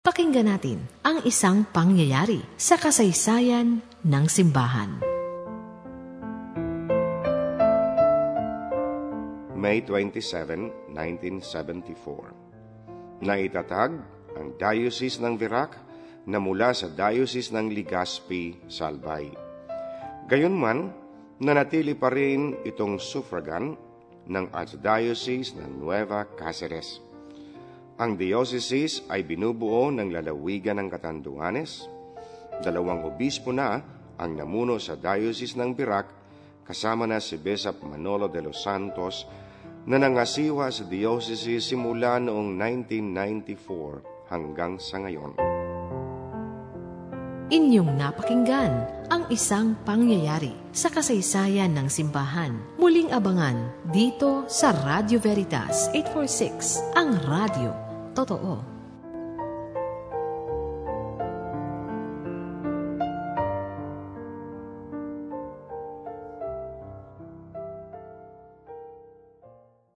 Pakinggan natin ang isang pangyayari sa kasaysayan ng simbahan. May 27, 1974 Naitatag ang Diocese ng Virac na mula sa Diocese ng Legazpi, Salbay. Gayunman, nanatili pa rin itong suffragan ng Archdiocese ng Nueva Cáceres. Ang diocese ay binubuo ng lalawigan ng Katanduanes. Dalawang obispo na ang namuno sa diocese ng Birac kasama na si Bishop Manolo de los Santos na nangasiwa sa diocese simula noong 1994 hanggang sa ngayon. Inyong napakinggan ang isang pangyayari sa kasaysayan ng simbahan. Muling abangan dito sa Radio Veritas 846, ang radio 多读哦